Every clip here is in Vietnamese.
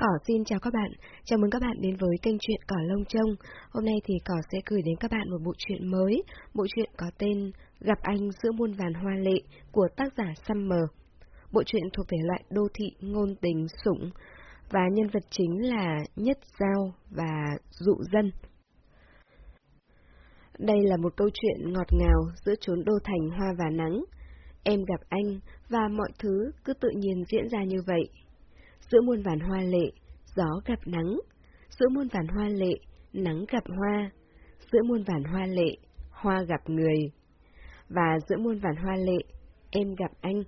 Cỏ xin chào các bạn, chào mừng các bạn đến với kênh truyện Cỏ Lông Trông. Hôm nay thì Cỏ sẽ gửi đến các bạn một bộ truyện mới, bộ truyện có tên Gặp Anh giữa muôn vàn hoa lệ của tác giả Summer. Bộ truyện thuộc thể loại đô thị ngôn tình sủng và nhân vật chính là Nhất Giao và Dụ Dân. Đây là một câu chuyện ngọt ngào giữa chốn đô thành hoa và nắng. Em gặp anh và mọi thứ cứ tự nhiên diễn ra như vậy. Giữa muôn vàn hoa lệ, gió gặp nắng. Giữa muôn vàn hoa lệ, nắng gặp hoa. Giữa muôn vàn hoa lệ, hoa gặp người. Và giữa muôn vàn hoa lệ, em gặp anh.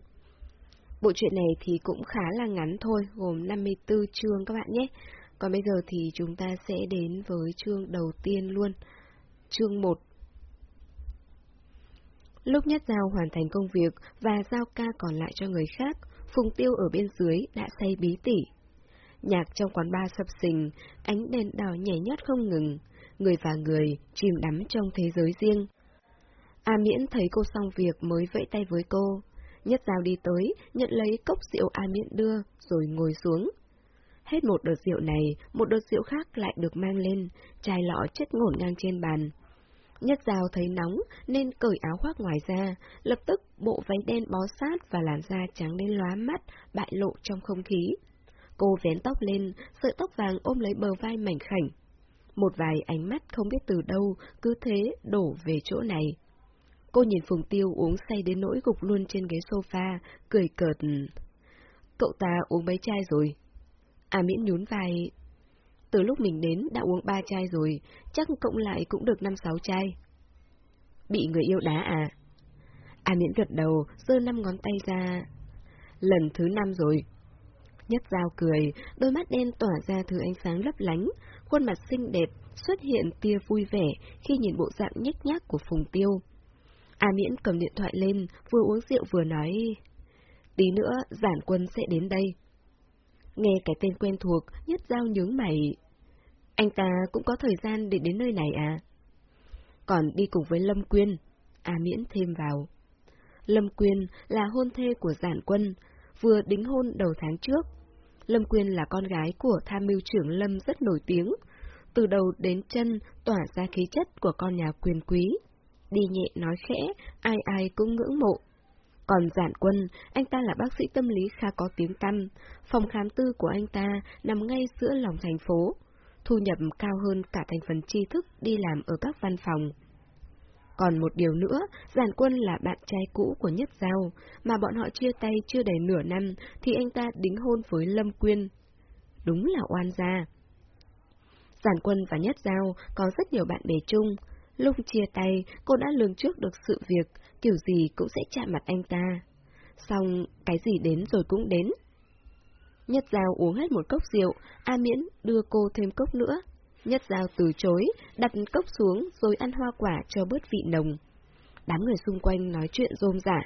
Bộ truyện này thì cũng khá là ngắn thôi, gồm 54 chương các bạn nhé. Còn bây giờ thì chúng ta sẽ đến với chương đầu tiên luôn. Chương 1 Lúc Nhất Giao hoàn thành công việc và giao ca còn lại cho người khác, Phùng Tiêu ở bên dưới đã say bí tỉ. Nhạc trong quán bar sập sình, ánh đèn đỏ nhảy nhót không ngừng, người và người chìm đắm trong thế giới riêng. A Miễn thấy cô xong việc mới vẫy tay với cô. Nhất Giao đi tới, nhận lấy cốc rượu A Miễn đưa, rồi ngồi xuống. Hết một đợt rượu này, một đợt rượu khác lại được mang lên, chai lọ chất ngổn ngang trên bàn. Nhất Giao thấy nóng nên cởi áo khoác ngoài ra, lập tức bộ váy đen bó sát và làn da trắng đến lóa mắt, bại lộ trong không khí. Cô vén tóc lên, sợi tóc vàng ôm lấy bờ vai mảnh khảnh. Một vài ánh mắt không biết từ đâu, cứ thế đổ về chỗ này. Cô nhìn Phùng Tiêu uống say đến nỗi gục luôn trên ghế sofa, cười cợt. Cậu ta uống mấy chai rồi? À miễn nhún vai, từ lúc mình đến đã uống ba chai rồi, chắc cộng lại cũng được năm sáu chai. Bị người yêu đá à? À miễn gật đầu, giơ năm ngón tay ra. Lần thứ năm rồi. Nhất dao cười, đôi mắt đen tỏa ra thứ ánh sáng lấp lánh, khuôn mặt xinh đẹp, xuất hiện tia vui vẻ khi nhìn bộ dạng nhếch nhác của Phùng Tiêu. A Miễn cầm điện thoại lên, vừa uống rượu vừa nói, tí nữa giản quân sẽ đến đây. Nghe cái tên quen thuộc, nhất giao nhướng mày. Anh ta cũng có thời gian để đến nơi này à? Còn đi cùng với Lâm Quyên, A Miễn thêm vào. Lâm Quyên là hôn thê của giản quân, vừa đính hôn đầu tháng trước. Lâm Quyên là con gái của tham mưu trưởng Lâm rất nổi tiếng, từ đầu đến chân tỏa ra khí chất của con nhà quyền quý. Đi nhẹ nói khẽ, ai ai cũng ngưỡng mộ. Còn giản quân, anh ta là bác sĩ tâm lý khá có tiếng tăm, phòng khám tư của anh ta nằm ngay giữa lòng thành phố, thu nhập cao hơn cả thành phần tri thức đi làm ở các văn phòng. Còn một điều nữa, giản quân là bạn trai cũ của Nhất Giao, mà bọn họ chia tay chưa đầy nửa năm thì anh ta đính hôn với Lâm Quyên. Đúng là oan gia. Giản quân và Nhất Giao có rất nhiều bạn bè chung, Lúc chia tay, cô đã lường trước được sự việc, kiểu gì cũng sẽ chạm mặt anh ta. Xong, cái gì đến rồi cũng đến. Nhất Giao uống hết một cốc rượu, A Miễn đưa cô thêm cốc nữa. Nhất Giao từ chối, đặt cốc xuống rồi ăn hoa quả cho bớt vị nồng. Đám người xung quanh nói chuyện rôm rả.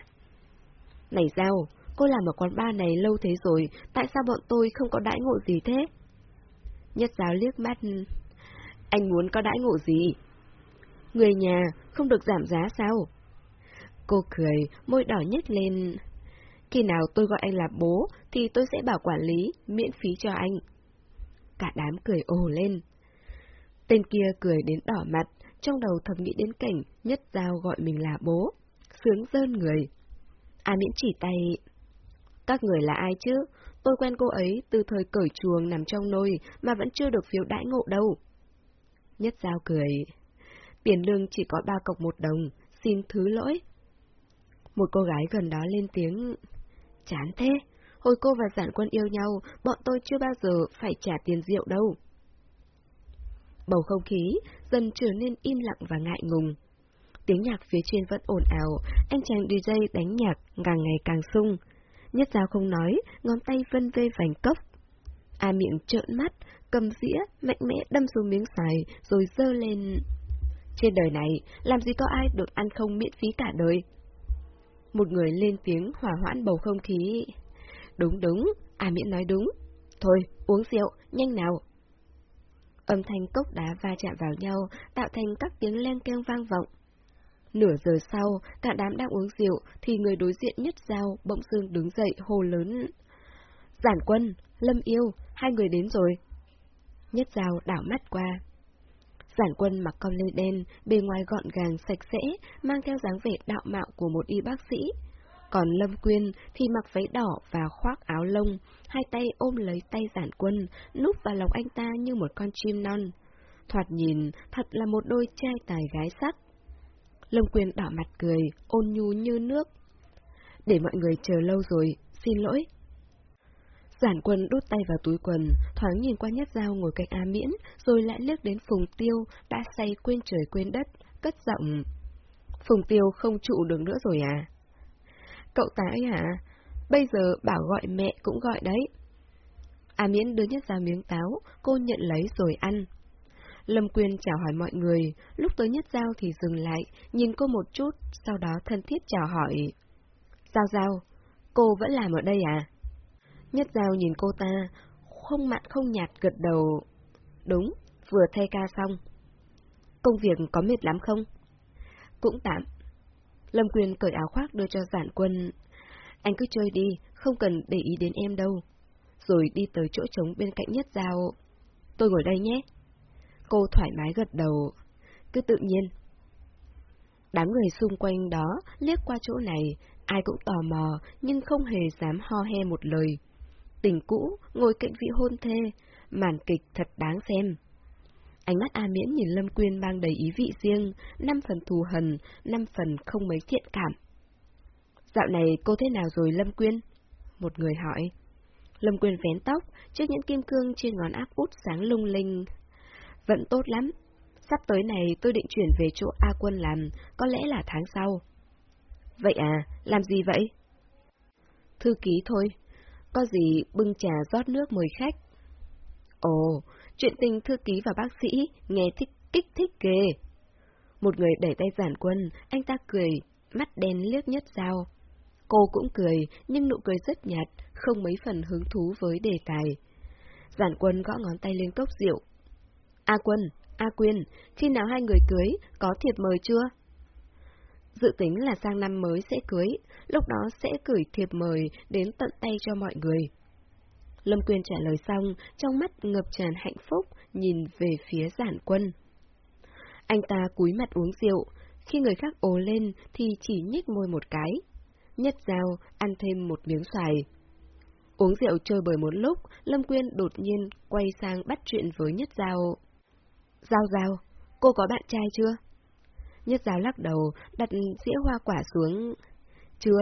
Này Giao, cô làm ở quán bar này lâu thế rồi, tại sao bọn tôi không có đãi ngộ gì thế? Nhất Giao liếc mắt. Anh muốn có đãi ngộ gì? Người nhà không được giảm giá sao? Cô cười, môi đỏ nhếch lên. Khi nào tôi gọi anh là bố, thì tôi sẽ bảo quản lý, miễn phí cho anh. Cả đám cười ồ lên. Tên kia cười đến đỏ mặt, trong đầu thầm nghĩ đến cảnh nhất giao gọi mình là bố. Sướng dơn người. À miễn chỉ tay. Các người là ai chứ? Tôi quen cô ấy từ thời cởi chuồng nằm trong nôi mà vẫn chưa được phiếu đãi ngộ đâu. Nhất giao cười. Tiền lương chỉ có ba cọc một đồng, xin thứ lỗi. Một cô gái gần đó lên tiếng, chán thế, hồi cô và giản quân yêu nhau, bọn tôi chưa bao giờ phải trả tiền rượu đâu. Bầu không khí dần trở nên im lặng và ngại ngùng. Tiếng nhạc phía trên vẫn ồn ào, anh chàng DJ đánh nhạc càng ngày càng sung. Nhất giao không nói, ngón tay vân vê vành cốc. A miệng trợn mắt, cầm dĩa, mạnh mẽ đâm xuống miếng xài, rồi dơ lên... Trên đời này, làm gì có ai được ăn không miễn phí cả đời? Một người lên tiếng hòa hoãn bầu không khí. Đúng đúng, à miễn nói đúng. Thôi, uống rượu, nhanh nào. Âm thanh cốc đá va chạm vào nhau, tạo thành các tiếng len keng vang vọng. Nửa giờ sau, cả đám đang uống rượu, thì người đối diện nhất giao bỗng dưng đứng dậy hồ lớn. Giản quân, Lâm yêu, hai người đến rồi. Nhất Giao đảo mắt qua. Giản quân mặc con lê đen, bề ngoài gọn gàng sạch sẽ, mang theo dáng vẻ đạo mạo của một y bác sĩ. Còn Lâm Quyên thì mặc váy đỏ và khoác áo lông, hai tay ôm lấy tay giản quân, núp vào lòng anh ta như một con chim non. Thoạt nhìn, thật là một đôi trai tài gái sắc. Lâm Quyên đỏ mặt cười, ôn nhu như nước. Để mọi người chờ lâu rồi, xin lỗi. Giản quân đút tay vào túi quần, thoáng nhìn qua nhất dao ngồi cạnh A Miễn, rồi lại liếc đến Phùng Tiêu, đã say quên trời quên đất, cất giọng. Phùng Tiêu không trụ được nữa rồi à? Cậu ta ấy hả? Bây giờ bảo gọi mẹ cũng gọi đấy. A Miễn đưa nhất dao miếng táo, cô nhận lấy rồi ăn. Lâm Quyên chào hỏi mọi người, lúc tới nhất giao thì dừng lại, nhìn cô một chút, sau đó thân thiết chào hỏi. Giao giao, cô vẫn làm ở đây à? Nhất giao nhìn cô ta, không mặn không nhạt gật đầu. Đúng, vừa thay ca xong. Công việc có mệt lắm không? Cũng tạm. Lâm Quyền cởi áo khoác đưa cho giản quân. Anh cứ chơi đi, không cần để ý đến em đâu. Rồi đi tới chỗ trống bên cạnh nhất giao. Tôi ngồi đây nhé. Cô thoải mái gật đầu. Cứ tự nhiên. Đám người xung quanh đó liếc qua chỗ này, ai cũng tò mò, nhưng không hề dám ho he một lời. Tình cũ, ngồi cạnh vị hôn thê, màn kịch thật đáng xem. Ánh mắt A Miễn nhìn Lâm Quyên mang đầy ý vị riêng, năm phần thù hận, năm phần không mấy thiện cảm. Dạo này cô thế nào rồi Lâm Quyên? Một người hỏi. Lâm Quyên vén tóc, chiếc nhẫn kim cương trên ngón áp út sáng lung linh, vẫn tốt lắm. Sắp tới này tôi định chuyển về chỗ A Quân làm, có lẽ là tháng sau. Vậy à, làm gì vậy? Thư ký thôi. Có gì bưng trà rót nước mời khách. Ồ, chuyện tình thư ký và bác sĩ, nghe thích kích thích ghê. Một người đẩy tay giản quân, anh ta cười, mắt đen liếc nhất dao. Cô cũng cười, nhưng nụ cười rất nhạt, không mấy phần hứng thú với đề tài. Giản quân gõ ngón tay lên cốc rượu, A Quân, A Quyên, khi nào hai người cưới, có thiệp mời chưa? Dự tính là sang năm mới sẽ cưới, lúc đó sẽ gửi thiệp mời đến tận tay cho mọi người. Lâm Quyên trả lời xong, trong mắt ngập tràn hạnh phúc, nhìn về phía giản quân. Anh ta cúi mặt uống rượu, khi người khác ồ lên thì chỉ nhích môi một cái. Nhất dao, ăn thêm một miếng xoài. Uống rượu chơi bời một lúc, Lâm Quyên đột nhiên quay sang bắt chuyện với Nhất Giao. Giao Giao, cô có bạn trai chưa? Nhất Giao lắc đầu, đặt dĩa hoa quả xuống. Chưa.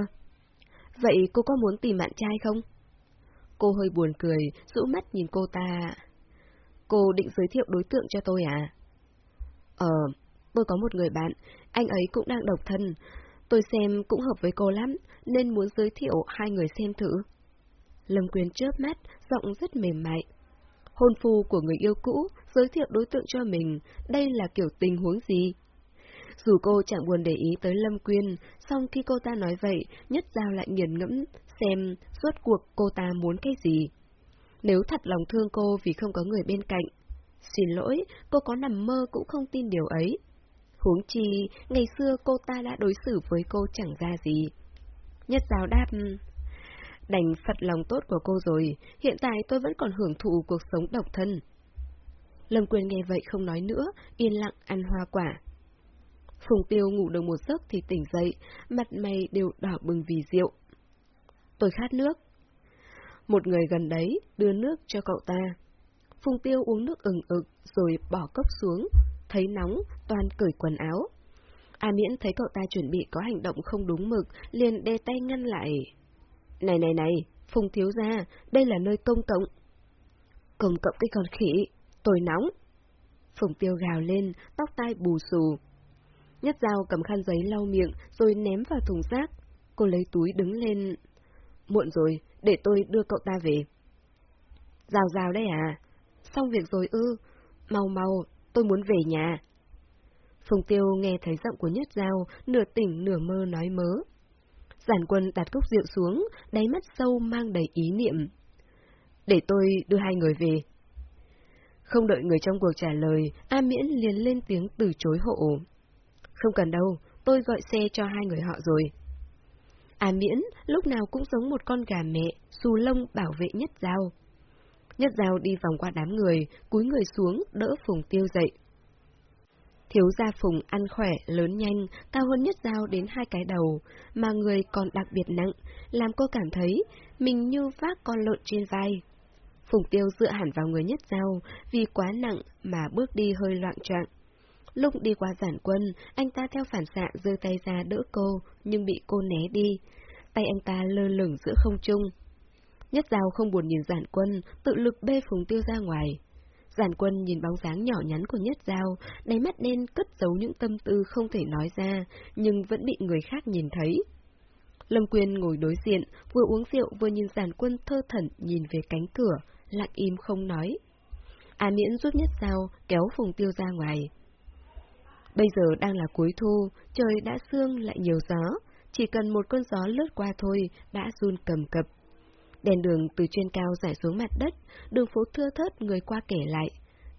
Vậy cô có muốn tìm bạn trai không? Cô hơi buồn cười, rũ mắt nhìn cô ta. Cô định giới thiệu đối tượng cho tôi à? Ờ, tôi có một người bạn, anh ấy cũng đang độc thân. Tôi xem cũng hợp với cô lắm, nên muốn giới thiệu hai người xem thử. Lâm Quyền chớp mắt, giọng rất mềm mại. Hôn phu của người yêu cũ, giới thiệu đối tượng cho mình, đây là kiểu tình huống gì? Dù cô chẳng buồn để ý tới Lâm Quyên, song khi cô ta nói vậy, nhất giao lại nghiền ngẫm, xem suốt cuộc cô ta muốn cái gì. Nếu thật lòng thương cô vì không có người bên cạnh, xin lỗi, cô có nằm mơ cũng không tin điều ấy. Huống chi, ngày xưa cô ta đã đối xử với cô chẳng ra gì. Nhất giáo đáp, đành phật lòng tốt của cô rồi, hiện tại tôi vẫn còn hưởng thụ cuộc sống độc thân. Lâm Quyền nghe vậy không nói nữa, yên lặng ăn hoa quả. Phùng Tiêu ngủ được một giấc thì tỉnh dậy, mặt mày đều đỏ bừng vì rượu. Tôi khát nước. Một người gần đấy đưa nước cho cậu ta. Phùng Tiêu uống nước ừng ực rồi bỏ cốc xuống, thấy nóng, toàn cởi quần áo. A Miễn thấy cậu ta chuẩn bị có hành động không đúng mực, liền đe tay ngăn lại. Này này này, Phùng thiếu gia, đây là nơi công cộng. Công cộng cái con khỉ, tôi nóng. Phùng tiêu gào lên, tóc tai bù xù. Nhất dao cầm khăn giấy lau miệng, rồi ném vào thùng rác. Cô lấy túi đứng lên. Muộn rồi, để tôi đưa cậu ta về. Rào rào đây à? Xong việc rồi ư? Mau mau, tôi muốn về nhà. Phùng tiêu nghe thấy giọng của Nhất Giao, nửa tỉnh nửa mơ nói mớ. Giản quân đặt cốc rượu xuống, đáy mắt sâu mang đầy ý niệm. Để tôi đưa hai người về. Không đợi người trong cuộc trả lời, A Miễn liền lên tiếng từ chối hộ. Không cần đâu, tôi gọi xe cho hai người họ rồi. A Miễn lúc nào cũng giống một con gà mẹ, xù lông bảo vệ nhất dao. Nhất Giao đi vòng qua đám người, cúi người xuống, đỡ Phùng Tiêu dậy. Thiếu gia Phùng ăn khỏe, lớn nhanh, cao hơn Nhất Giao đến hai cái đầu, mà người còn đặc biệt nặng, làm cô cảm thấy mình như vác con lợn trên vai. Phùng Tiêu dựa hẳn vào người Nhất Giao, vì quá nặng mà bước đi hơi loạn trọng. Lúc đi qua giản quân, anh ta theo phản xạ giơ tay ra đỡ cô, nhưng bị cô né đi. Tay anh ta lơ lửng giữa không trung. Nhất Giao không buồn nhìn giản quân, tự lực bê Phùng Tiêu ra ngoài. Giản quân nhìn bóng dáng nhỏ nhắn của Nhất Giao, đáy mắt đen cất giấu những tâm tư không thể nói ra, nhưng vẫn bị người khác nhìn thấy. Lâm Quyên ngồi đối diện, vừa uống rượu vừa nhìn giản quân thơ thẩn nhìn về cánh cửa, lặng im không nói. A Miễn giúp Nhất Giao kéo Phùng Tiêu ra ngoài. Bây giờ đang là cuối thu, trời đã sương lại nhiều gió, chỉ cần một cơn gió lướt qua thôi đã run cầm cập. Đèn đường từ trên cao rải xuống mặt đất, đường phố thưa thớt người qua kể lại.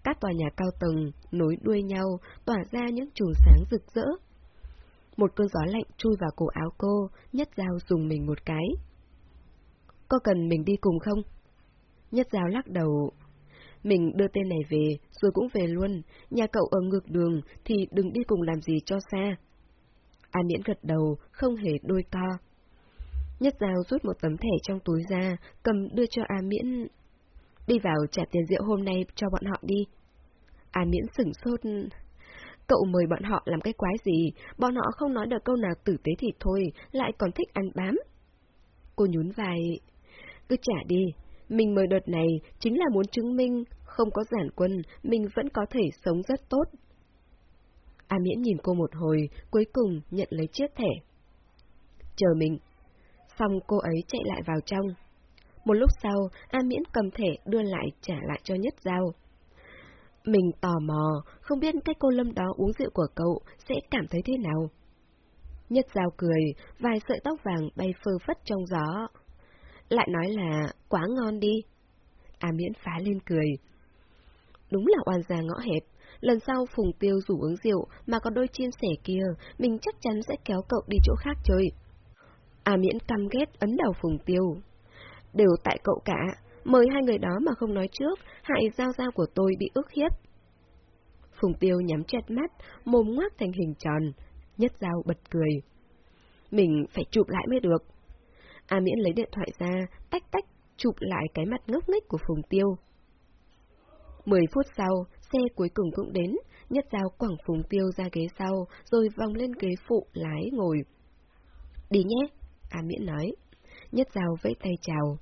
Các tòa nhà cao tầng nối đuôi nhau, tỏa ra những chùm sáng rực rỡ. Một cơn gió lạnh chui vào cổ áo cô, nhất dao dùng mình một cái. Có cần mình đi cùng không? Nhất dao lắc đầu. Mình đưa tên này về, rồi cũng về luôn. Nhà cậu ở ngược đường, thì đừng đi cùng làm gì cho xa. A Miễn gật đầu, không hề đôi to. Nhất Giao rút một tấm thẻ trong túi ra, cầm đưa cho A Miễn. Đi vào trả tiền rượu hôm nay cho bọn họ đi. A Miễn sửng sốt. Cậu mời bọn họ làm cái quái gì, bọn họ không nói được câu nào tử tế thì thôi, lại còn thích ăn bám. Cô nhún vai. Cứ trả đi, mình mời đợt này chính là muốn chứng minh, không có giản quân, mình vẫn có thể sống rất tốt. A Miễn nhìn cô một hồi, cuối cùng nhận lấy chiếc thẻ. Chờ mình. Xong cô ấy chạy lại vào trong. Một lúc sau, A Miễn cầm thẻ đưa lại trả lại cho Nhất Giao. Mình tò mò, không biết cái cô lâm đó uống rượu của cậu sẽ cảm thấy thế nào. Nhất Giao cười, vài sợi tóc vàng bay phơ phất trong gió. Lại nói là quá ngon đi. A Miễn phá lên cười. Đúng là oan gia ngõ hẹp, lần sau Phùng Tiêu rủ uống rượu mà có đôi chim sẻ kia, mình chắc chắn sẽ kéo cậu đi chỗ khác chơi. A Miễn căm ghét ấn đầu Phùng Tiêu. Đều tại cậu cả, mời hai người đó mà không nói trước, hại giao giao của tôi bị ức hiếp. Phùng Tiêu nhắm chặt mắt, mồm ngoác thành hình tròn, nhất giao bật cười. Mình phải chụp lại mới được. A Miễn lấy điện thoại ra, tách tách, chụp lại cái mặt ngốc nghếch của Phùng Tiêu. Mười phút sau, xe cuối cùng cũng đến, nhất giao quẳng Phùng Tiêu ra ghế sau, rồi vòng lên ghế phụ lái ngồi. Đi nhé, A Miễn nói. Nhất giao vẫy tay chào.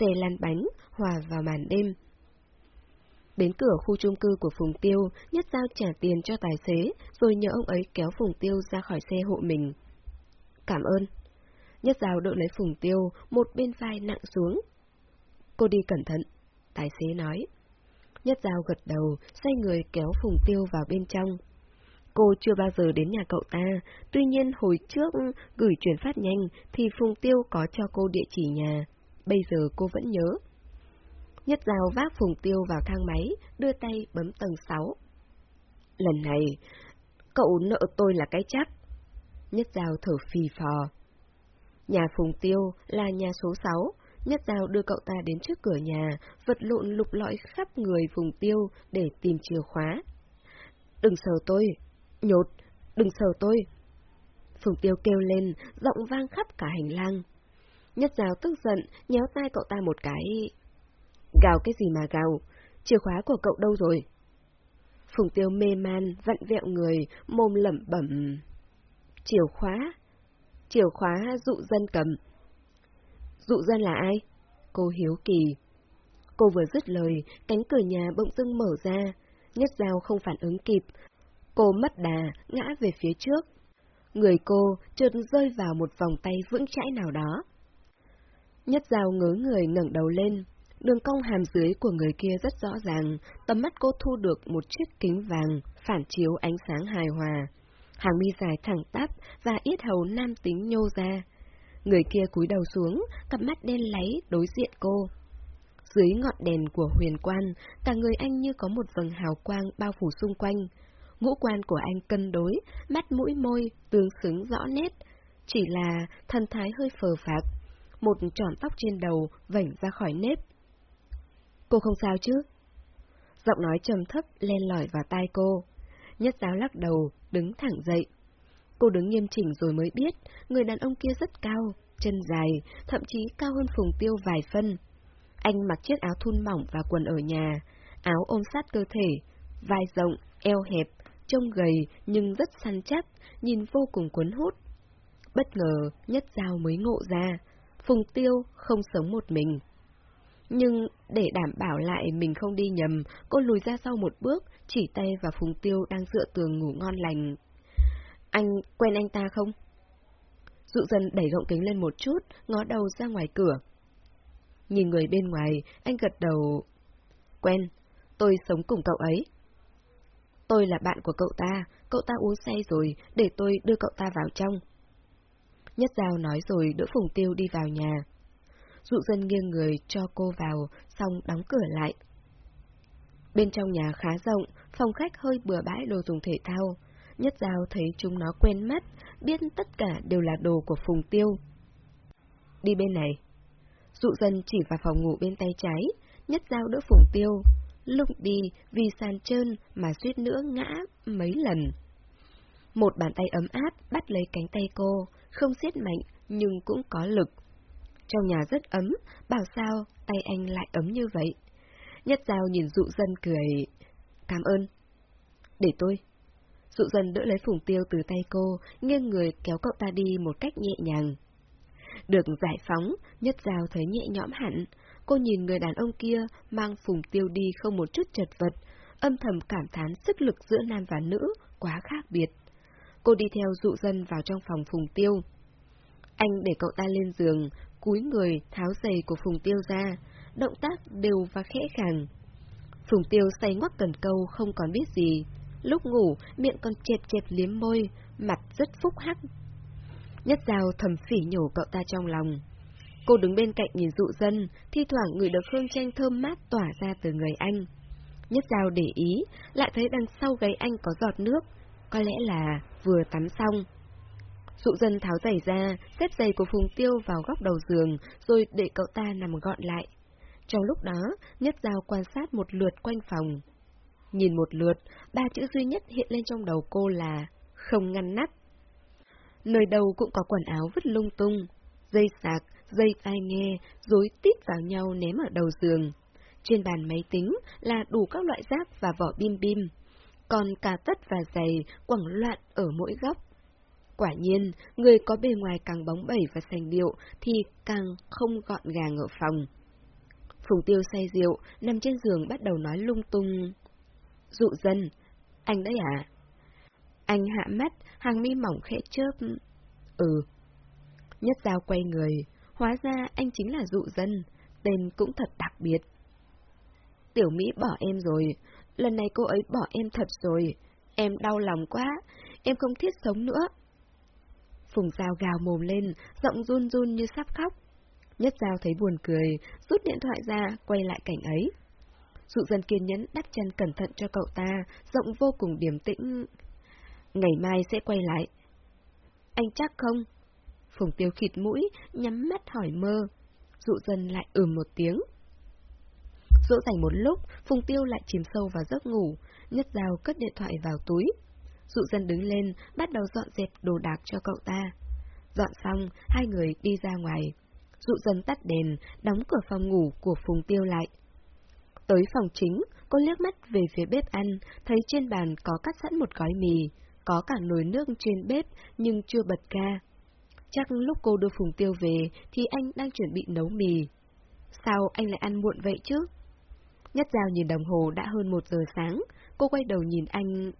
Xe lăn bánh, hòa vào màn đêm. Đến cửa khu chung cư của Phùng Tiêu, Nhất Giao trả tiền cho tài xế, rồi nhờ ông ấy kéo Phùng Tiêu ra khỏi xe hộ mình. Cảm ơn. Nhất Giao đỡ lấy Phùng Tiêu, một bên vai nặng xuống. Cô đi cẩn thận, tài xế nói. Nhất Giao gật đầu, xoay người kéo Phùng Tiêu vào bên trong. Cô chưa bao giờ đến nhà cậu ta, tuy nhiên hồi trước gửi chuyển phát nhanh thì Phùng Tiêu có cho cô địa chỉ nhà. Bây giờ cô vẫn nhớ. Nhất Giao vác Phùng Tiêu vào thang máy, đưa tay bấm tầng 6. Lần này, cậu nợ tôi là cái chắc. Nhất Giao thở phì phò. Nhà Phùng Tiêu là nhà số 6, Nhất Giao đưa cậu ta đến trước cửa nhà, vật lộn lục lọi khắp người Phùng Tiêu để tìm chìa khóa. Đừng sờ tôi, Nhột, đừng sờ tôi. Phùng Tiêu kêu lên, giọng vang khắp cả hành lang. Nhất Giao tức giận, nhéo tay cậu ta một cái. Gào cái gì mà gào, chìa khóa của cậu đâu rồi? Phùng Tiêu mê man, vặn vẹo người, mồm lẩm bẩm. Chìa khóa? Chìa khóa dụ dân cầm. Dụ dân là ai? Cô hiếu kỳ. Cô vừa dứt lời, cánh cửa nhà bỗng dưng mở ra. Nhất Giao không phản ứng kịp, Cô mất đà, ngã về phía trước. Người cô trượt rơi vào một vòng tay vững chãi nào đó. Nhất dao ngớ người ngẩng đầu lên, đường cong hàm dưới của người kia rất rõ ràng, tầm mắt cô thu được một chiếc kính vàng, phản chiếu ánh sáng hài hòa. Hàng mi dài thẳng tắp và yết hầu nam tính nhô ra. Người kia cúi đầu xuống, cặp mắt đen láy đối diện cô. Dưới ngọn đèn của huyền quan, cả người anh như có một vầng hào quang bao phủ xung quanh, ngũ quan của anh cân đối, mắt mũi môi, tương xứng rõ nét, chỉ là thân thái hơi phờ phạc, một tròn tóc trên đầu vảnh ra khỏi nếp. Cô không sao chứ? Giọng nói trầm thấp len lỏi vào tai cô. Nhất giáo lắc đầu, đứng thẳng dậy. Cô đứng nghiêm chỉnh rồi mới biết, người đàn ông kia rất cao, chân dài, thậm chí cao hơn Phùng Tiêu vài phân. Anh mặc chiếc áo thun mỏng và quần ở nhà, áo ôm sát cơ thể, vai rộng, eo hẹp, trông gầy nhưng rất săn chắc, nhìn vô cùng cuốn hút. Bất ngờ, nhất giao mới ngộ ra, Phùng Tiêu không sống một mình. Nhưng để đảm bảo lại mình không đi nhầm, cô lùi ra sau một bước, chỉ tay vào Phùng Tiêu đang dựa tường ngủ ngon lành. Anh quen anh ta không? Dụ dần đẩy gọng kính lên một chút, ngó đầu ra ngoài cửa. Nhìn người bên ngoài, anh gật đầu. Quen, tôi sống cùng cậu ấy. Tôi là bạn của cậu ta, cậu ta uống say rồi, để tôi đưa cậu ta vào trong. Nhất Giao nói rồi đỡ Phùng Tiêu đi vào nhà. Dụ dân nghiêng người cho cô vào, xong đóng cửa lại. Bên trong nhà khá rộng, phòng khách hơi bừa bãi đồ dùng thể thao. Nhất Giao thấy chúng nó quen mắt, biết tất cả đều là đồ của Phùng Tiêu. Đi bên này. Dụ dân chỉ vào phòng ngủ bên tay trái, Nhất Giao đỡ Phùng Tiêu. Lúc đi vì sàn trơn mà suýt nữa ngã mấy lần. Một bàn tay ấm áp bắt lấy cánh tay cô, không siết mạnh nhưng cũng có lực. Trong nhà rất ấm, bảo sao tay anh lại ấm như vậy. Nhất Giao nhìn dụ dân cười. Cảm ơn. Để tôi. Dụ dân đỡ lấy phùng tiêu từ tay cô, nghiêng người kéo cậu ta đi một cách nhẹ nhàng. Được giải phóng, Nhất Giao thấy nhẹ nhõm hẳn. Cô nhìn người đàn ông kia mang phùng tiêu đi không một chút chật vật, âm thầm cảm thán sức lực giữa nam và nữ quá khác biệt. Cô đi theo dụ dân vào trong phòng Phùng Tiêu. Anh để cậu ta lên giường, cúi người tháo giày của Phùng Tiêu ra, động tác đều và khẽ khàng. Phùng Tiêu say ngoắc cần câu không còn biết gì. Lúc ngủ, miệng còn chẹp chẹp liếm môi, mặt rất phúc hắc. Nhất dao thầm phỉ nhổ cậu ta trong lòng. Cô đứng bên cạnh nhìn dụ dân, thi thoảng ngửi được hương chanh thơm mát tỏa ra từ người anh. Nhất dao để ý, lại thấy đằng sau gáy anh có giọt nước, có lẽ là vừa tắm xong. Dụ dân tháo giày ra, xếp giày của Phùng Tiêu vào góc đầu giường, rồi để cậu ta nằm gọn lại. Trong lúc đó, Nhất Giao quan sát một lượt quanh phòng. Nhìn một lượt, ba chữ duy nhất hiện lên trong đầu cô là không ngăn nắp. Nơi đầu cũng có quần áo vứt lung tung, dây sạc, dây tai nghe, rối tít vào nhau ném ở đầu giường. Trên bàn máy tính là đủ các loại giáp và vỏ bim bim còn cả tất và giày quẳng loạn ở mỗi góc. Quả nhiên, người có bề ngoài càng bóng bẩy và sành điệu thì càng không gọn gàng ở phòng. Phùng tiêu say rượu, nằm trên giường bắt đầu nói lung tung. Dụ dân, anh đấy à? Anh hạ mắt, hàng mi mỏng khẽ chớp. Ừ. Nhất giao quay người, hóa ra anh chính là dụ dân, tên cũng thật đặc biệt. Tiểu Mỹ bỏ em rồi, lần này cô ấy bỏ em thật rồi. Em đau lòng quá, em không thiết sống nữa. Phùng Giao gào mồm lên, giọng run run như sắp khóc. Nhất Giao thấy buồn cười, rút điện thoại ra, quay lại cảnh ấy. Dụ dân kiên nhẫn đắp chân cẩn thận cho cậu ta, giọng vô cùng điềm tĩnh. Ngày mai sẽ quay lại. Anh chắc không? Phùng Tiêu khịt mũi, nhắm mắt hỏi mơ. Dụ dân lại ừm một tiếng. Dỗ dành một lúc, Phùng Tiêu lại chìm sâu vào giấc ngủ, nhất Giao cất điện thoại vào túi. Dụ dân đứng lên, bắt đầu dọn dẹp đồ đạc cho cậu ta. Dọn xong, hai người đi ra ngoài. Dụ dân tắt đèn, đóng cửa phòng ngủ của Phùng Tiêu lại. Tới phòng chính, cô liếc mắt về phía bếp ăn, thấy trên bàn có cắt sẵn một gói mì, có cả nồi nước trên bếp nhưng chưa bật ca. Chắc lúc cô đưa Phùng Tiêu về thì anh đang chuẩn bị nấu mì. Sao anh lại ăn muộn vậy chứ? Nhất Giao nhìn đồng hồ đã hơn một giờ sáng, cô quay đầu nhìn anh.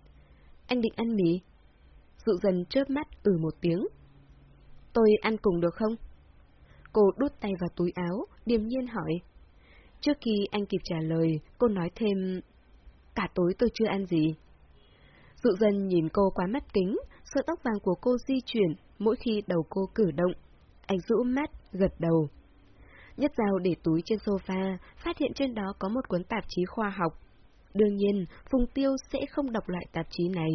Anh định ăn mì? Dụ dần chớp mắt ừ một tiếng. Tôi ăn cùng được không? Cô đút tay vào túi áo, điềm nhiên hỏi. Trước khi anh kịp trả lời, cô nói thêm, cả tối tôi chưa ăn gì. Dụ dần nhìn cô quá mắt kính, sợi tóc vàng của cô di chuyển mỗi khi đầu cô cử động. Anh rũ mắt, gật đầu. Nhất dao để túi trên sofa, phát hiện trên đó có một cuốn tạp chí khoa học. Đương nhiên, Phùng Tiêu sẽ không đọc loại tạp chí này,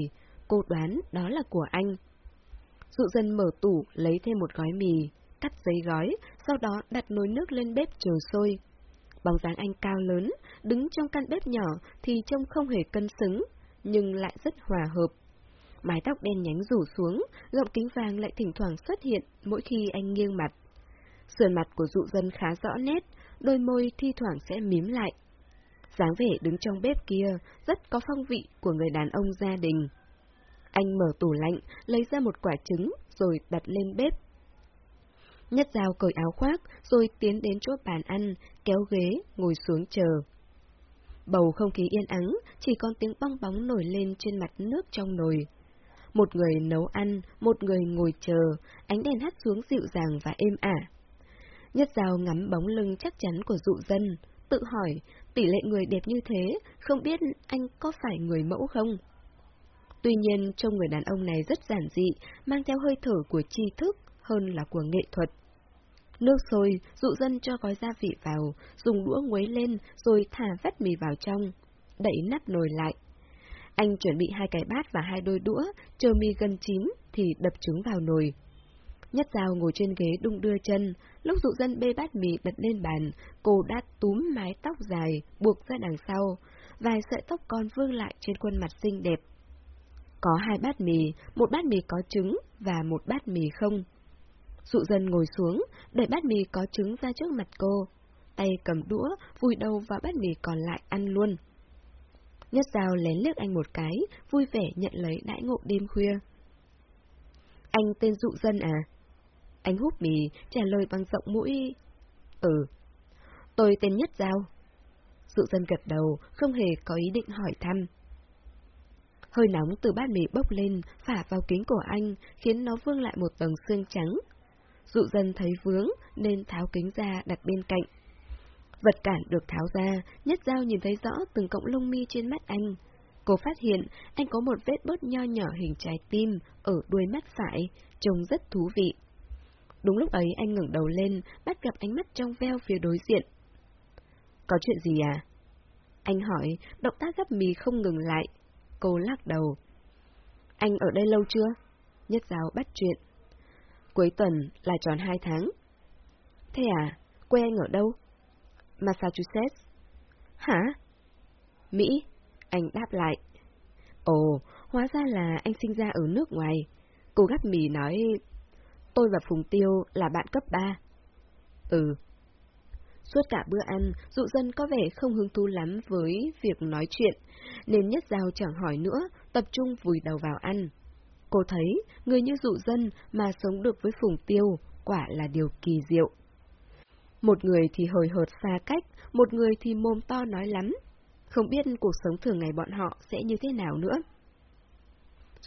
cô đoán đó là của anh. Dụ dân mở tủ, lấy thêm một gói mì, cắt giấy gói, sau đó đặt nồi nước lên bếp chờ sôi. Bóng dáng anh cao lớn, đứng trong căn bếp nhỏ thì trông không hề cân xứng, nhưng lại rất hòa hợp. Mái tóc đen nhánh rủ xuống, gọng kính vàng lại thỉnh thoảng xuất hiện mỗi khi anh nghiêng mặt. Sườn mặt của dụ dân khá rõ nét, đôi môi thi thoảng sẽ mím lại dáng vẻ đứng trong bếp kia rất có phong vị của người đàn ông gia đình. Anh mở tủ lạnh, lấy ra một quả trứng, rồi đặt lên bếp. Nhất dao cởi áo khoác, rồi tiến đến chỗ bàn ăn, kéo ghế, ngồi xuống chờ. Bầu không khí yên ắng, chỉ còn tiếng bong bóng nổi lên trên mặt nước trong nồi. Một người nấu ăn, một người ngồi chờ, ánh đèn hắt xuống dịu dàng và êm ả. Nhất dao ngắm bóng lưng chắc chắn của dụ dân, tự hỏi, tỷ lệ người đẹp như thế, không biết anh có phải người mẫu không? Tuy nhiên, trông người đàn ông này rất giản dị, mang theo hơi thở của tri thức hơn là của nghệ thuật. Nước sôi, dụ dân cho gói gia vị vào, dùng đũa nguấy lên rồi thả vắt mì vào trong, đẩy nắp nồi lại. Anh chuẩn bị hai cái bát và hai đôi đũa, chờ mì gần chín thì đập trứng vào nồi. Nhất dao ngồi trên ghế đung đưa chân, lúc dụ dân bê bát mì đặt lên bàn, cô đã túm mái tóc dài, buộc ra đằng sau, vài sợi tóc con vương lại trên khuôn mặt xinh đẹp. Có hai bát mì, một bát mì có trứng và một bát mì không. Dụ dân ngồi xuống, đẩy bát mì có trứng ra trước mặt cô. Tay cầm đũa, vùi đầu vào bát mì còn lại ăn luôn. Nhất dao lén liếc anh một cái, vui vẻ nhận lấy đãi ngộ đêm khuya. Anh tên dụ dân à? Anh hút mì, trả lời bằng giọng mũi... Ừ. Tôi tên Nhất Giao. Dụ dân gật đầu, không hề có ý định hỏi thăm. Hơi nóng từ bát mì bốc lên, phả vào kính của anh, khiến nó vương lại một tầng xương trắng. Dụ dân thấy vướng, nên tháo kính ra đặt bên cạnh. Vật cản được tháo ra, nhất giao nhìn thấy rõ từng cộng lông mi trên mắt anh. Cô phát hiện anh có một vết bớt nho nhỏ hình trái tim ở đuôi mắt phải, trông rất thú vị. Đúng lúc ấy anh ngẩng đầu lên, bắt gặp ánh mắt trong veo phía đối diện. Có chuyện gì à? Anh hỏi, động tác gấp mì không ngừng lại. Cô lắc đầu. Anh ở đây lâu chưa? Nhất giáo bắt chuyện. Cuối tuần là tròn hai tháng. Thế à? Quê anh ở đâu? Massachusetts. Hả? Mỹ. Anh đáp lại. Ồ, hóa ra là anh sinh ra ở nước ngoài. Cô gấp mì nói Tôi và Phùng Tiêu là bạn cấp 3. Ừ. Suốt cả bữa ăn, dụ dân có vẻ không hứng thú lắm với việc nói chuyện, nên nhất giao chẳng hỏi nữa, tập trung vùi đầu vào ăn. Cô thấy, người như dụ dân mà sống được với Phùng Tiêu, quả là điều kỳ diệu. Một người thì hồi hợt xa cách, một người thì mồm to nói lắm. Không biết cuộc sống thường ngày bọn họ sẽ như thế nào nữa.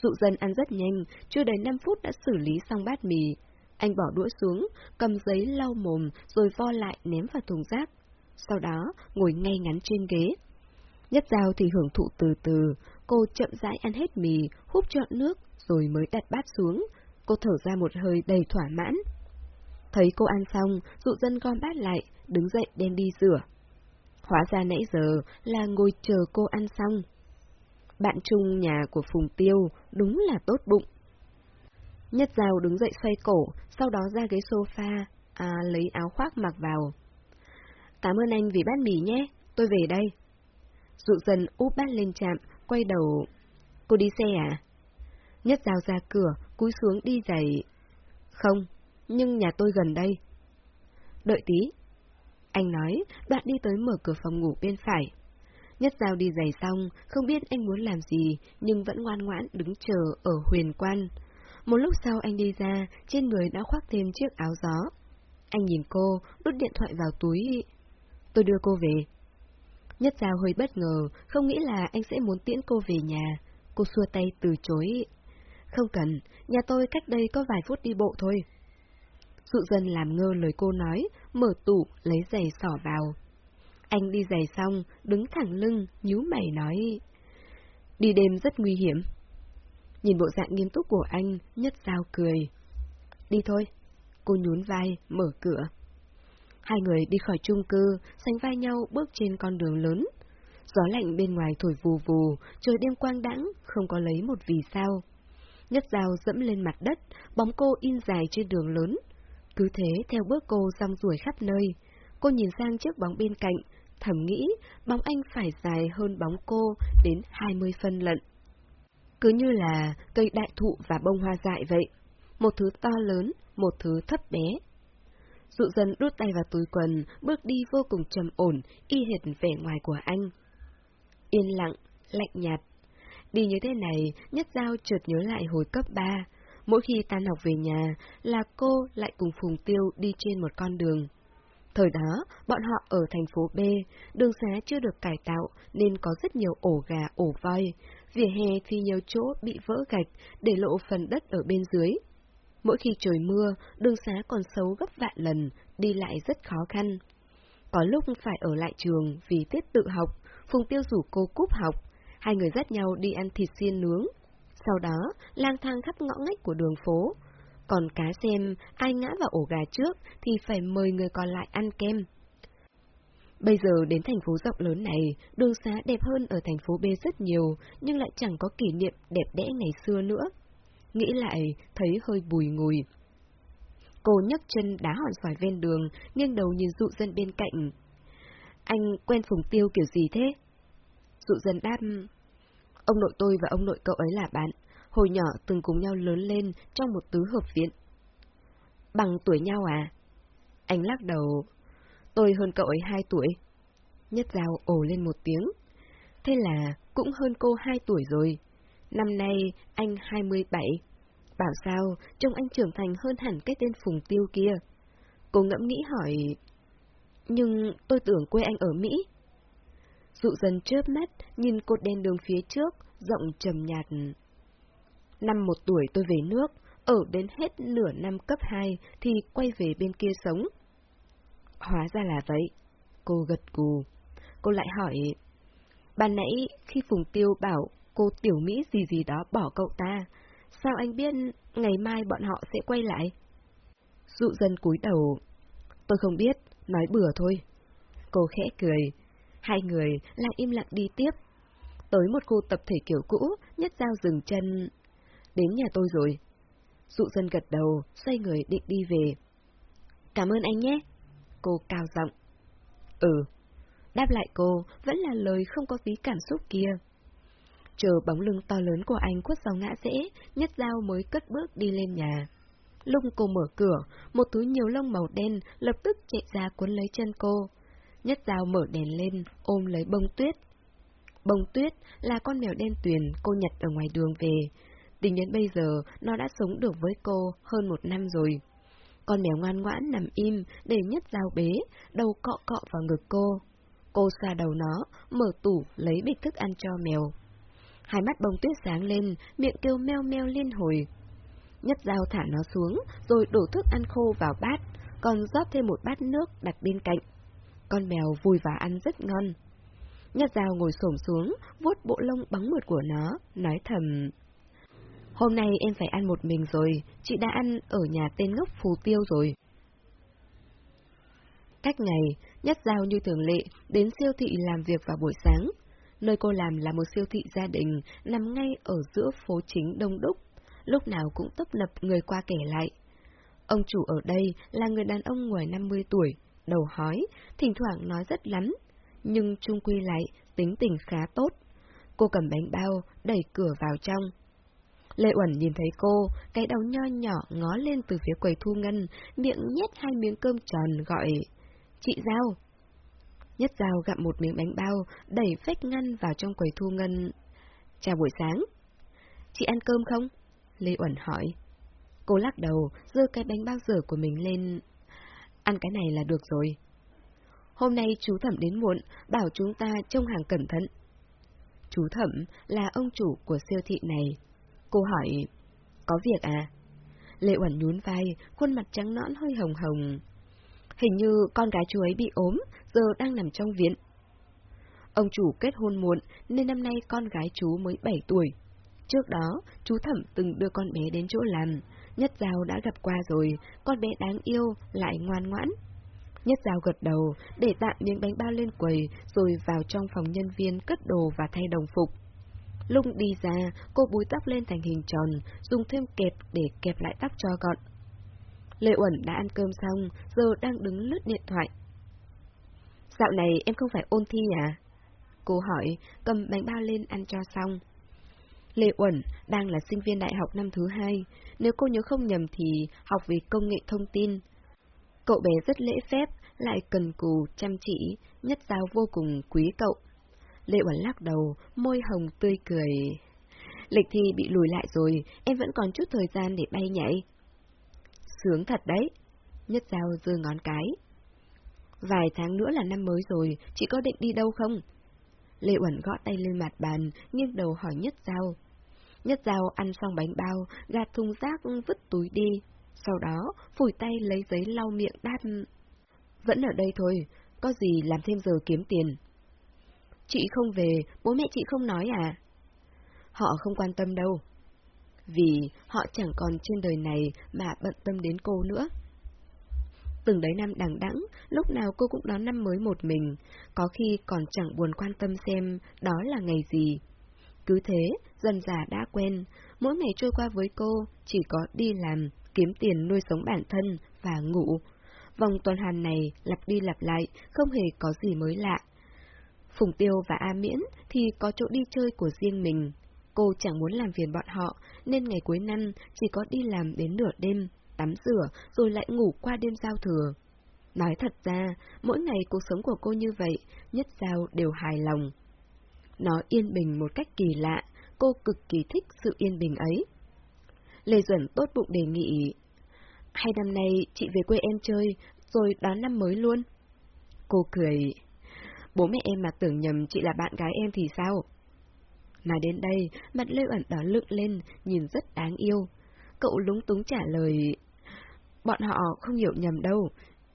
Dụ dân ăn rất nhanh, chưa đầy 5 phút đã xử lý xong bát mì. Anh bỏ đũa xuống, cầm giấy lau mồm, rồi vo lại ném vào thùng rác. Sau đó, ngồi ngay ngắn trên ghế. Nhất dao thì hưởng thụ từ từ, cô chậm rãi ăn hết mì, hút trọn nước, rồi mới đặt bát xuống. Cô thở ra một hơi đầy thỏa mãn. Thấy cô ăn xong, dụ dân gom bát lại, đứng dậy đem đi rửa. Hóa ra nãy giờ là ngồi chờ cô ăn xong. Bạn chung nhà của Phùng Tiêu đúng là tốt bụng. Nhất Giao đứng dậy xoay cổ, sau đó ra ghế sofa, à, lấy áo khoác mặc vào. Cảm ơn anh vì bát mì nhé, tôi về đây. Dụ dần úp bát lên chạm, quay đầu. Cô đi xe à? Nhất Giao ra cửa, cúi xuống đi giày. Không, nhưng nhà tôi gần đây. Đợi tí. Anh nói, đoạn đi tới mở cửa phòng ngủ bên phải. Nhất Giao đi giày xong, không biết anh muốn làm gì, nhưng vẫn ngoan ngoãn đứng chờ ở huyền quan. Một lúc sau anh đi ra, trên người đã khoác thêm chiếc áo gió. Anh nhìn cô, đút điện thoại vào túi. Tôi đưa cô về. Nhất Giao hơi bất ngờ, không nghĩ là anh sẽ muốn tiễn cô về nhà. Cô xua tay từ chối. Không cần, nhà tôi cách đây có vài phút đi bộ thôi. Dụ dân làm ngơ lời cô nói, mở tủ, lấy giày sỏ vào. Anh đi giày xong, đứng thẳng lưng, nhíu mày nói. Đi đêm rất nguy hiểm. Nhìn bộ dạng nghiêm túc của anh, nhất giao cười. Đi thôi. Cô nhún vai, mở cửa. Hai người đi khỏi chung cư, sánh vai nhau bước trên con đường lớn. Gió lạnh bên ngoài thổi vù vù, trời đêm quang đãng, không có lấy một vì sao. Nhất dao dẫm lên mặt đất, bóng cô in dài trên đường lớn. Cứ thế theo bước cô rong ruổi khắp nơi, Cô nhìn sang chiếc bóng bên cạnh, thầm nghĩ bóng anh phải dài hơn bóng cô đến 20 phân lận. Cứ như là cây đại thụ và bông hoa dại vậy, một thứ to lớn, một thứ thấp bé. Dụ dần đút tay vào túi quần, bước đi vô cùng trầm ổn, y hệt vẻ ngoài của anh. Yên lặng, lạnh nhạt. Đi như thế này, Nhất Giao trượt nhớ lại hồi cấp 3. Mỗi khi tan học về nhà, là cô lại cùng Phùng Tiêu đi trên một con đường. Thời đó, bọn họ ở thành phố B, đường xá chưa được cải tạo nên có rất nhiều ổ gà, ổ voi. Vỉa hè thì nhiều chỗ bị vỡ gạch, để lộ phần đất ở bên dưới. Mỗi khi trời mưa, đường xá còn xấu gấp vạn lần, đi lại rất khó khăn. Có lúc phải ở lại trường vì tiết tự học, Phùng Tiêu rủ cô cúp học, hai người dắt nhau đi ăn thịt xiên nướng. Sau đó, lang thang khắp ngõ ngách của đường phố, còn cá xem ai ngã vào ổ gà trước thì phải mời người còn lại ăn kem. Bây giờ đến thành phố rộng lớn này, đường xá đẹp hơn ở thành phố B rất nhiều, nhưng lại chẳng có kỷ niệm đẹp đẽ ngày xưa nữa. Nghĩ lại, thấy hơi bùi ngùi. Cô nhấc chân đá hòn xoài ven đường, nghiêng đầu nhìn dụ dân bên cạnh. Anh quen Phùng Tiêu kiểu gì thế? Dụ dân đáp, ông nội tôi và ông nội cậu ấy là bạn, hồi nhỏ từng cùng nhau lớn lên trong một tứ hợp viện. Bằng tuổi nhau à? Anh lắc đầu. Tôi hơn cậu ấy hai tuổi. Nhất Giao ồ lên một tiếng. Thế là cũng hơn cô hai tuổi rồi. Năm nay anh hai mươi bảy. Bảo sao, trông anh trưởng thành hơn hẳn cái tên Phùng Tiêu kia. Cô ngẫm nghĩ hỏi... Nhưng tôi tưởng quê anh ở Mỹ. Dụ dần chớp mắt, nhìn cột đèn đường phía trước, rộng trầm nhạt. Năm một tuổi tôi về nước, ở đến hết nửa năm cấp 2 thì quay về bên kia sống. Hóa ra là vậy. Cô gật gù. Cô lại hỏi, ban nãy khi Phùng Tiêu bảo cô Tiểu Mỹ gì gì đó bỏ cậu ta, sao anh biết ngày mai bọn họ sẽ quay lại? Dụ dân cúi đầu, tôi không biết, nói bừa thôi. Cô khẽ cười, hai người lại im lặng đi tiếp. Tới một khu tập thể kiểu cũ, nhất giao dừng chân, Đến nhà tôi rồi. Dụ dân gật đầu, xoay người định đi về. Cảm ơn anh nhé. Cô cao giọng. Ừ. Đáp lại cô, vẫn là lời không có tí cảm xúc kia. Chờ bóng lưng to lớn của anh khuất sau ngã rẽ, nhất dao mới cất bước đi lên nhà. Lúc cô mở cửa, một túi nhiều lông màu đen lập tức chạy ra cuốn lấy chân cô. Nhất dao mở đèn lên, ôm lấy bông tuyết. Bông tuyết là con mèo đen tuyền cô nhặt ở ngoài đường về, Tính đến bây giờ, nó đã sống được với cô hơn một năm rồi. Con mèo ngoan ngoãn nằm im để nhất dao bế, đầu cọ cọ vào ngực cô. Cô xoa đầu nó, mở tủ lấy bịch thức ăn cho mèo. Hai mắt bông tuyết sáng lên, miệng kêu meo meo liên hồi. Nhất dao thả nó xuống, rồi đổ thức ăn khô vào bát, còn rót thêm một bát nước đặt bên cạnh. Con mèo vui và ăn rất ngon. Nhất dao ngồi xổm xuống, vuốt bộ lông bóng mượt của nó, nói thầm. Hôm nay em phải ăn một mình rồi, chị đã ăn ở nhà tên ngốc phù tiêu rồi. Cách ngày, Nhất Giao như thường lệ, đến siêu thị làm việc vào buổi sáng. Nơi cô làm là một siêu thị gia đình, nằm ngay ở giữa phố chính đông đúc, lúc nào cũng tấp nập người qua kể lại. Ông chủ ở đây là người đàn ông ngoài 50 tuổi, đầu hói, thỉnh thoảng nói rất lắm, nhưng chung quy lại tính tình khá tốt. Cô cầm bánh bao, đẩy cửa vào trong. Lê Uẩn nhìn thấy cô, cái đầu nho nhỏ ngó lên từ phía quầy thu ngân, miệng nhét hai miếng cơm tròn gọi, chị Giao. Nhất Giao gặm một miếng bánh bao, đẩy phách ngăn vào trong quầy thu ngân. Chào buổi sáng. Chị ăn cơm không? Lê Uẩn hỏi. Cô lắc đầu, giơ cái bánh bao dở của mình lên. Ăn cái này là được rồi. Hôm nay chú thẩm đến muộn, bảo chúng ta trông hàng cẩn thận. Chú thẩm là ông chủ của siêu thị này. Cô hỏi, có việc à? Lệ Uẩn nhún vai, khuôn mặt trắng nõn hơi hồng hồng. Hình như con gái chú ấy bị ốm, giờ đang nằm trong viện. Ông chủ kết hôn muộn nên năm nay con gái chú mới 7 tuổi. Trước đó, chú Thẩm từng đưa con bé đến chỗ làm. Nhất Giao đã gặp qua rồi, con bé đáng yêu, lại ngoan ngoãn. Nhất Giao gật đầu, để tạm miếng bánh bao lên quầy, rồi vào trong phòng nhân viên cất đồ và thay đồng phục lung đi ra, cô búi tóc lên thành hình tròn, dùng thêm kẹp để kẹp lại tóc cho gọn. Lệ Uẩn đã ăn cơm xong, giờ đang đứng lướt điện thoại. Dạo này em không phải ôn thi à? Cô hỏi, cầm bánh bao lên ăn cho xong. Lê Uẩn đang là sinh viên đại học năm thứ hai, nếu cô nhớ không nhầm thì học về công nghệ thông tin. Cậu bé rất lễ phép, lại cần cù, chăm chỉ, nhất giáo vô cùng quý cậu. Lê Uẩn lắc đầu, môi hồng tươi cười. Lịch thi bị lùi lại rồi, em vẫn còn chút thời gian để bay nhảy. Sướng thật đấy. Nhất giao giơ ngón cái. Vài tháng nữa là năm mới rồi, chị có định đi đâu không? Lê Uẩn gõ tay lên mặt bàn, nghiêng đầu hỏi Nhất Giao. Nhất Giao ăn xong bánh bao, gạt thùng rác vứt túi đi. Sau đó, phủi tay lấy giấy lau miệng đáp. Vẫn ở đây thôi, có gì làm thêm giờ kiếm tiền. Chị không về, bố mẹ chị không nói à? Họ không quan tâm đâu. Vì họ chẳng còn trên đời này mà bận tâm đến cô nữa. Từng đấy năm đằng đẵng, lúc nào cô cũng đón năm mới một mình, có khi còn chẳng buồn quan tâm xem đó là ngày gì. Cứ thế, dần già đã quen, mỗi ngày trôi qua với cô chỉ có đi làm, kiếm tiền nuôi sống bản thân và ngủ. Vòng tuần hoàn này lặp đi lặp lại, không hề có gì mới lạ. Phùng Tiêu và A Miễn thì có chỗ đi chơi của riêng mình. Cô chẳng muốn làm phiền bọn họ, nên ngày cuối năm chỉ có đi làm đến nửa đêm, tắm rửa, rồi lại ngủ qua đêm giao thừa. Nói thật ra, mỗi ngày cuộc sống của cô như vậy, nhất giao đều hài lòng. Nó yên bình một cách kỳ lạ, cô cực kỳ thích sự yên bình ấy. Lê Duẩn tốt bụng đề nghị, hay năm nay chị về quê em chơi, rồi đón năm mới luôn. Cô cười, bố mẹ em mà tưởng nhầm chị là bạn gái em thì sao? Nói đến đây, mặt Lê Ẩn đỏ lựng lên, nhìn rất đáng yêu. Cậu lúng túng trả lời, Bọn họ không hiểu nhầm đâu,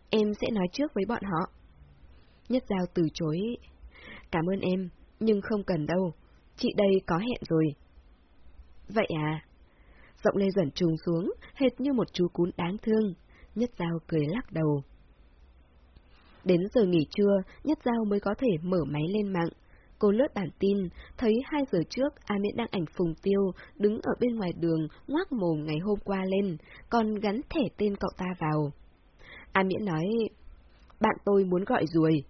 em sẽ nói trước với bọn họ. Nhất Giao từ chối. Cảm ơn em, nhưng không cần đâu, chị đây có hẹn rồi. Vậy à? Giọng Lê Duẩn trùng xuống, hệt như một chú cún đáng thương. Nhất Giao cười lắc đầu. Đến giờ nghỉ trưa, Nhất Giao mới có thể mở máy lên mạng. Cô lướt bản tin, thấy hai giờ trước A Miễn đang ảnh Phùng Tiêu đứng ở bên ngoài đường ngoác mồm ngày hôm qua lên, còn gắn thẻ tên cậu ta vào. A Miễn nói, bạn tôi muốn gọi ruồi.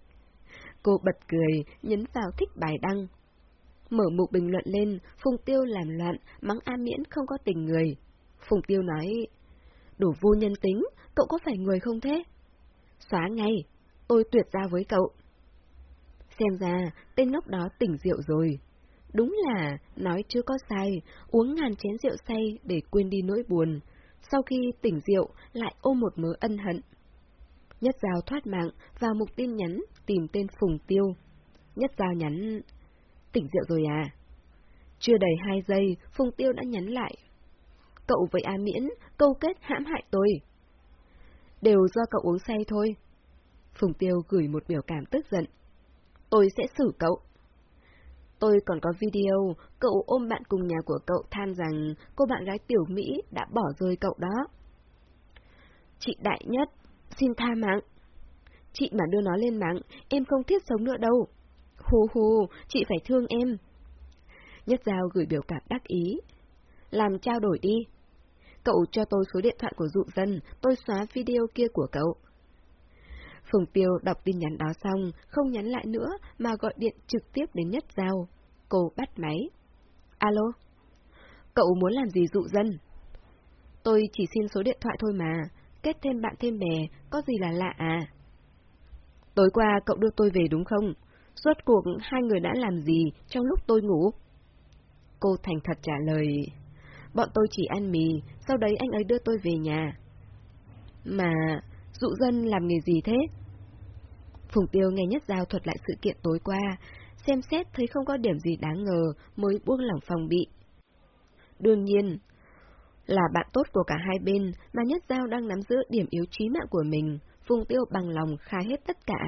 Cô bật cười, nhấn vào thích bài đăng. Mở mục bình luận lên, Phùng Tiêu làm loạn, mắng A Miễn không có tình người. Phùng Tiêu nói, đủ vô nhân tính, cậu có phải người không thế? Xóa ngay, tôi tuyệt ra với cậu. Xem ra, tên ngốc đó tỉnh rượu rồi. Đúng là, nói chưa có sai, uống ngàn chén rượu say để quên đi nỗi buồn. Sau khi tỉnh rượu, lại ôm một mớ ân hận. Nhất Giao thoát mạng vào mục tin nhắn tìm tên Phùng Tiêu. Nhất Giao nhắn, tỉnh rượu rồi à? Chưa đầy hai giây, Phùng Tiêu đã nhắn lại. Cậu với A Miễn câu kết hãm hại tôi. Đều do cậu uống say thôi. Phùng Tiêu gửi một biểu cảm tức giận tôi sẽ xử cậu. Tôi còn có video, cậu ôm bạn cùng nhà của cậu than rằng cô bạn gái tiểu Mỹ đã bỏ rơi cậu đó. Chị Đại Nhất, xin tha mạng. Chị mà đưa nó lên mạng, em không thiết sống nữa đâu. Hù hù, chị phải thương em. Nhất Giao gửi biểu cảm đắc ý. Làm trao đổi đi. Cậu cho tôi số điện thoại của dụ dân, tôi xóa video kia của cậu. Khổng Tiêu đọc tin nhắn đó xong, không nhắn lại nữa mà gọi điện trực tiếp đến Nhất Giao. Cô bắt máy. Alo? Cậu muốn làm gì dụ dân? Tôi chỉ xin số điện thoại thôi mà, kết thêm bạn thêm bè, có gì là lạ à? Tối qua cậu đưa tôi về đúng không? Suốt cuộc hai người đã làm gì trong lúc tôi ngủ? Cô thành thật trả lời. Bọn tôi chỉ ăn mì, sau đấy anh ấy đưa tôi về nhà. Mà, dụ dân làm nghề gì thế? Phùng Tiêu nghe Nhất Giao thuật lại sự kiện tối qua, xem xét thấy không có điểm gì đáng ngờ mới buông lỏng phòng bị. Đương nhiên, là bạn tốt của cả hai bên mà Nhất Giao đang nắm giữ điểm yếu chí mạng của mình, Phùng Tiêu bằng lòng khai hết tất cả.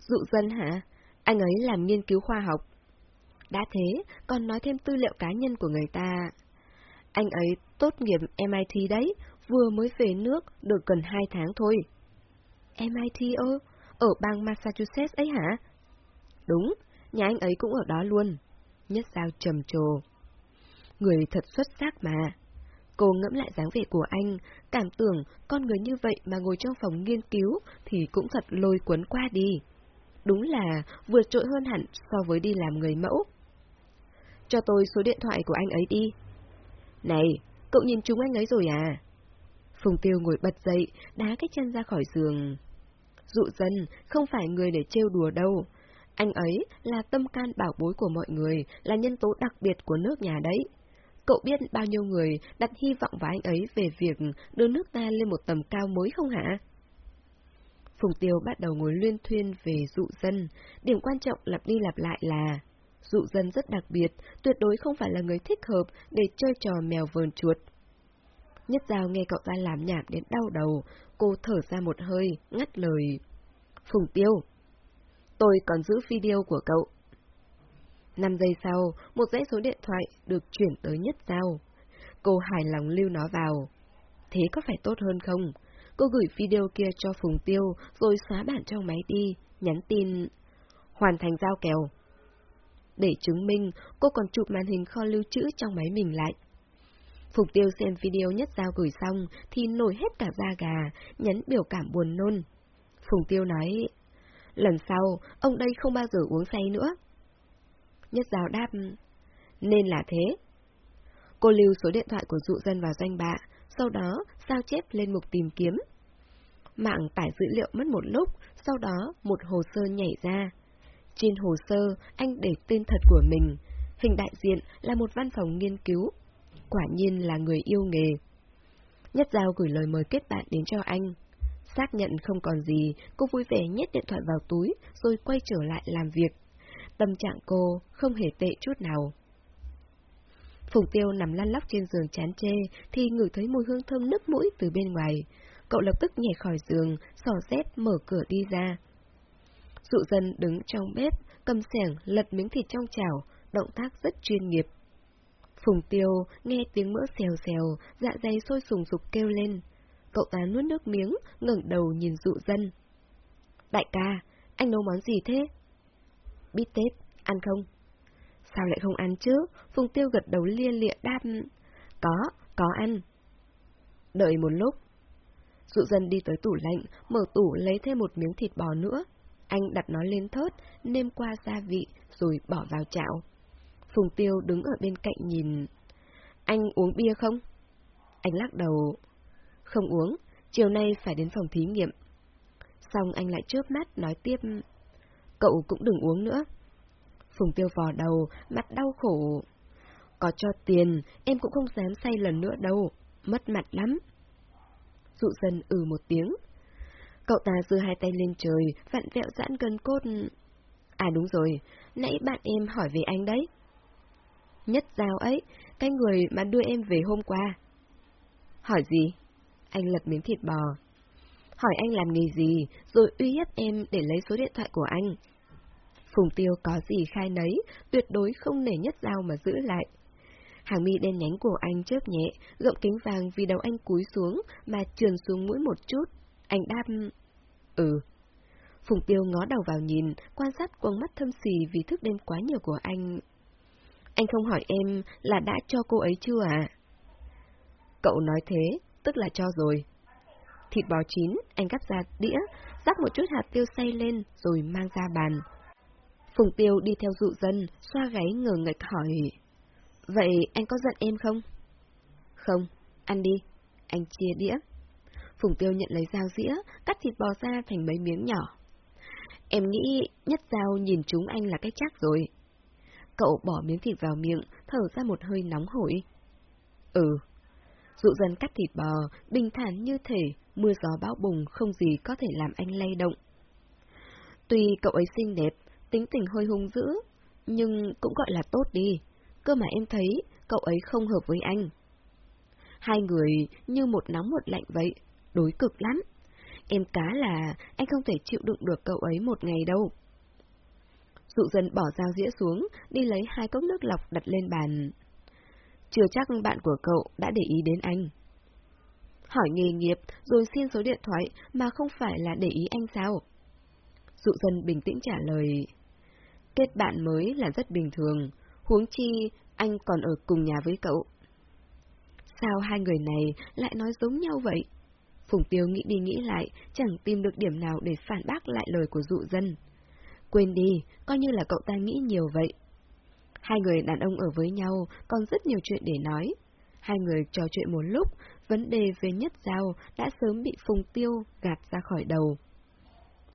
Dụ dân hả? Anh ấy làm nghiên cứu khoa học. Đã thế, còn nói thêm tư liệu cá nhân của người ta. Anh ấy tốt nghiệp MIT đấy, vừa mới về nước được gần hai tháng thôi. MIT ơ? Ở bang Massachusetts ấy hả? Đúng, nhà anh ấy cũng ở đó luôn. Nhất sao trầm trồ. Người thật xuất sắc mà. Cô ngẫm lại dáng vẻ của anh, cảm tưởng con người như vậy mà ngồi trong phòng nghiên cứu thì cũng thật lôi cuốn qua đi. đúng là vượt trội hơn hẳn so với đi làm người mẫu. Cho tôi số điện thoại của anh ấy đi. Này, cậu nhìn chúng anh ấy rồi à? Phùng Tiêu ngồi bật dậy, đá cái chân ra khỏi giường. Dụ dân, không phải người để trêu đùa đâu. Anh ấy là tâm can bảo bối của mọi người, là nhân tố đặc biệt của nước nhà đấy. Cậu biết bao nhiêu người đặt hy vọng vào anh ấy về việc đưa nước ta lên một tầm cao mới không hả? Phùng Tiêu bắt đầu ngồi luyên thuyên về dụ dân. Điểm quan trọng lặp đi lặp lại là dụ dân rất đặc biệt, tuyệt đối không phải là người thích hợp để chơi trò mèo vờn chuột. Nhất Giao nghe cậu ta làm nhảm đến đau đầu, cô thở ra một hơi, ngắt lời. Phùng Tiêu, tôi còn giữ video của cậu. Năm giây sau, một dãy số điện thoại được chuyển tới Nhất Giao. Cô hài lòng lưu nó vào. Thế có phải tốt hơn không? Cô gửi video kia cho Phùng Tiêu, rồi xóa bản trong máy đi, nhắn tin. Hoàn thành giao kèo. Để chứng minh, cô còn chụp màn hình kho lưu trữ trong máy mình lại. Phùng Tiêu xem video nhất giao gửi xong, thì nổi hết cả da gà, nhấn biểu cảm buồn nôn. Phùng Tiêu nói, lần sau, ông đây không bao giờ uống say nữa. Nhất giao đáp, nên là thế. Cô lưu số điện thoại của dụ dân vào danh bạ, sau đó sao chép lên mục tìm kiếm. Mạng tải dữ liệu mất một lúc, sau đó một hồ sơ nhảy ra. Trên hồ sơ, anh để tên thật của mình. Hình đại diện là một văn phòng nghiên cứu. Quả nhiên là người yêu nghề. Nhất Giao gửi lời mời kết bạn đến cho anh. Xác nhận không còn gì, cô vui vẻ nhét điện thoại vào túi, rồi quay trở lại làm việc. Tâm trạng cô không hề tệ chút nào. Phùng Tiêu nằm lăn lóc trên giường chán chê, thì ngửi thấy mùi hương thơm nức mũi từ bên ngoài. Cậu lập tức nhảy khỏi giường, sò dép mở cửa đi ra. Dụ dân đứng trong bếp, cầm sẻng lật miếng thịt trong chảo, động tác rất chuyên nghiệp. Phùng Tiêu nghe tiếng mỡ xèo xèo, dạ dày sôi sùng sục kêu lên. Cậu ta nuốt nước miếng, ngẩng đầu nhìn dụ dân. Đại ca, anh nấu món gì thế? Bít tết, ăn không? Sao lại không ăn chứ? Phùng Tiêu gật đầu lia lịa đáp. Có, có ăn. Đợi một lúc. Dụ dân đi tới tủ lạnh, mở tủ lấy thêm một miếng thịt bò nữa. Anh đặt nó lên thớt, nêm qua gia vị, rồi bỏ vào chảo. Phùng Tiêu đứng ở bên cạnh nhìn. Anh uống bia không? Anh lắc đầu. Không uống, chiều nay phải đến phòng thí nghiệm. Xong anh lại chớp mắt nói tiếp. Cậu cũng đừng uống nữa. Phùng Tiêu vò đầu, mặt đau khổ. Có cho tiền, em cũng không dám say lần nữa đâu, mất mặt lắm. Dụ dân ừ một tiếng. Cậu ta giơ hai tay lên trời, vặn vẹo giãn gần cốt. À đúng rồi, nãy bạn em hỏi về anh đấy. Nhất giao ấy, cái người mà đưa em về hôm qua. Hỏi gì? Anh lật miếng thịt bò. Hỏi anh làm nghề gì, rồi uy hiếp em để lấy số điện thoại của anh. Phùng Tiêu có gì khai nấy, tuyệt đối không nể nhất dao mà giữ lại. Hàng mi đen nhánh của anh chớp nhẹ, gọng kính vàng vì đầu anh cúi xuống mà trườn xuống mũi một chút. Anh đáp... Ừ. Phùng Tiêu ngó đầu vào nhìn, quan sát quầng mắt thâm xì vì thức đêm quá nhiều của anh. Anh không hỏi em là đã cho cô ấy chưa à? Cậu nói thế, tức là cho rồi. Thịt bò chín, anh gắp ra đĩa, rắc một chút hạt tiêu xay lên rồi mang ra bàn. Phùng Tiêu đi theo dụ dân, xoa gáy ngờ ngạch hỏi. Vậy anh có giận em không? Không, ăn đi. Anh chia đĩa. Phùng Tiêu nhận lấy dao dĩa, cắt thịt bò ra thành mấy miếng nhỏ. Em nghĩ nhất dao nhìn chúng anh là cái chắc rồi. Cậu bỏ miếng thịt vào miệng, thở ra một hơi nóng hổi. Ừ. Dụ dần cắt thịt bò, bình thản như thể, mưa gió bão bùng không gì có thể làm anh lay động. Tuy cậu ấy xinh đẹp, tính tình hơi hung dữ, nhưng cũng gọi là tốt đi, cơ mà em thấy cậu ấy không hợp với anh. Hai người như một nóng một lạnh vậy, đối cực lắm. Em cá là anh không thể chịu đựng được cậu ấy một ngày đâu. Dụ dân bỏ dao dĩa xuống, đi lấy hai cốc nước lọc đặt lên bàn. Chưa chắc bạn của cậu đã để ý đến anh. Hỏi nghề nghiệp rồi xin số điện thoại mà không phải là để ý anh sao? Dụ dân bình tĩnh trả lời. Kết bạn mới là rất bình thường, huống chi anh còn ở cùng nhà với cậu. Sao hai người này lại nói giống nhau vậy? Phùng Tiêu nghĩ đi nghĩ lại, chẳng tìm được điểm nào để phản bác lại lời của dụ dân. Quên đi, coi như là cậu ta nghĩ nhiều vậy. Hai người đàn ông ở với nhau còn rất nhiều chuyện để nói. Hai người trò chuyện một lúc, vấn đề về nhất giao đã sớm bị Phùng Tiêu gạt ra khỏi đầu.